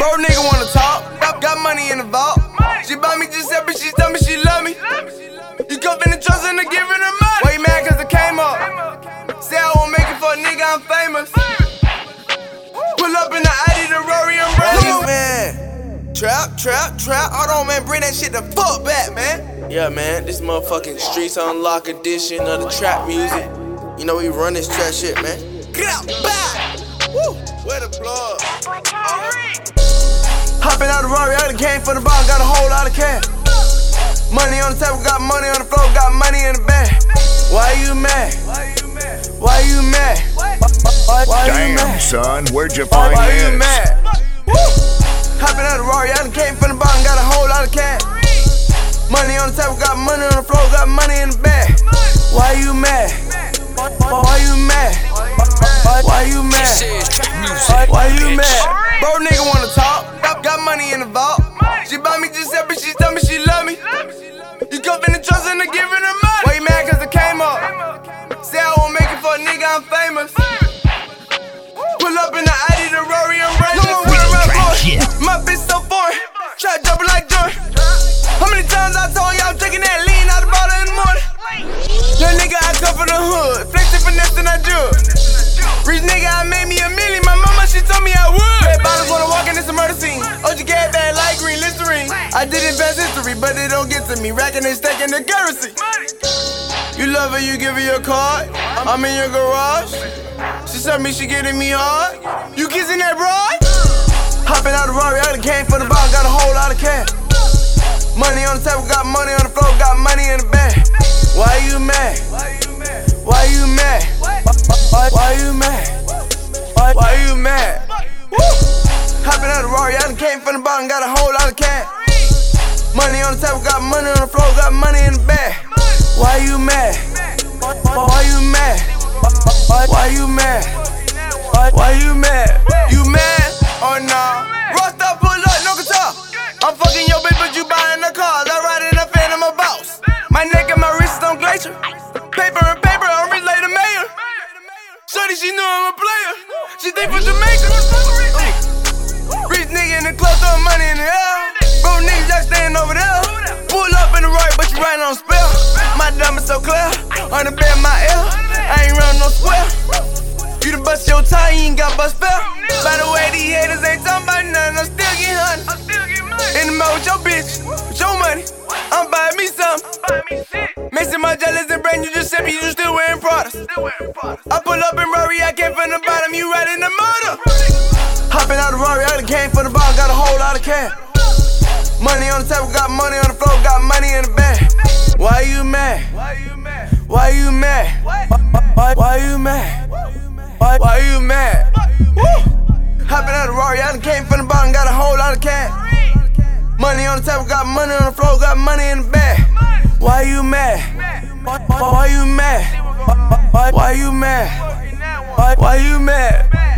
Bro, nigga wanna talk. Got money in the vault. She buy me Giuseppe, she tell me she love me. You come in the trust and giving her money. Why you mad cause I came up? Say I won't make it for a nigga, I'm famous. Pull up in the Audi, the Rory umbrella. man. Trap, trap, trap. Hold on, man. Bring that shit the fuck back, man. Yeah, man. This motherfucking Streets on Lock edition of the trap music. You know we run this trap shit, man. Get out, bye. Woo. Where the plug? Hopping out the Rari, I done came from the bottom, got a whole lot of cash. Money on the table, got money on the floor, got money in the bag. Why you mad? Why you mad? Why you mad? Why, why Damn, you mad? son, where'd you Why, find why this? you mad? Hopping out the Rari, I done came from the bottom, got a whole lot of cash. Money on the table, got money on the floor, got money in the bag. Why you mad? Why, why you mad? Why, why you mad? Why, why you mad? Bro, nigga wanna buy me she tell me she love me. You come in the trust and giving her money. Why you mad cause I came up? Say I won't make it for a nigga, I'm famous. Pull up in the Audi, the Rari. No more running boy. My bitch so foreign. Try to it like Jordan. I did invest history, but it don't get to me. Racking and stacking the currency. You love her, you give her your card. I'm in your garage. She tell me she getting me hard. You kissing that broad? Hopping out the Rari, I done came from the bottom, got a whole lot of cash. Money on the table, got money on the floor, got money in the bag. Why you mad? Why you mad? Why you mad? Why, you mad? Why, why you mad? Woo! Hopping out the Rari, I done came from the bottom, got a whole lot of cash. Money on the table, got money on the floor, got money in the bag. Why you mad? Why, you mad? Why, you mad? Why, you mad? You mad or nah? Rockstar pull up, no guitar. I'm fucking your bitch, but you buying the cars. I ride in a I'm a boss. My neck and my wrist on glacier. Paper and paper, I'm like the mayor. Shorty, she knew I'm a player. She think from Jamaica. My diamond so clear. On the bed, my ear. I ain't running no square. You done bust your tie, you ain't got bust spell. By the way, these haters ain't talking about nothing. I'm still getting honey. In the mouth with your bitch, with your money. I'm buying me some. Mixing my jealous and brand new Giuseppe, you still wearing products. I pull up in Rari, I came from the bottom, you riding the motor. Hopping out the Rari, I done came from the bottom, got a whole lot of cash. Money on the table, got money on the floor, got money in the bag. Why you mad? Why you mad? Why you mad? Why, why, you mad? Why, you mad? Woo! Hopping out the Rari, I done came from the bottom, got a whole lot of cash. Money on the table, got money on the floor, got money in the bag. Why you mad? Why, you mad? Why, you mad? Why you mad?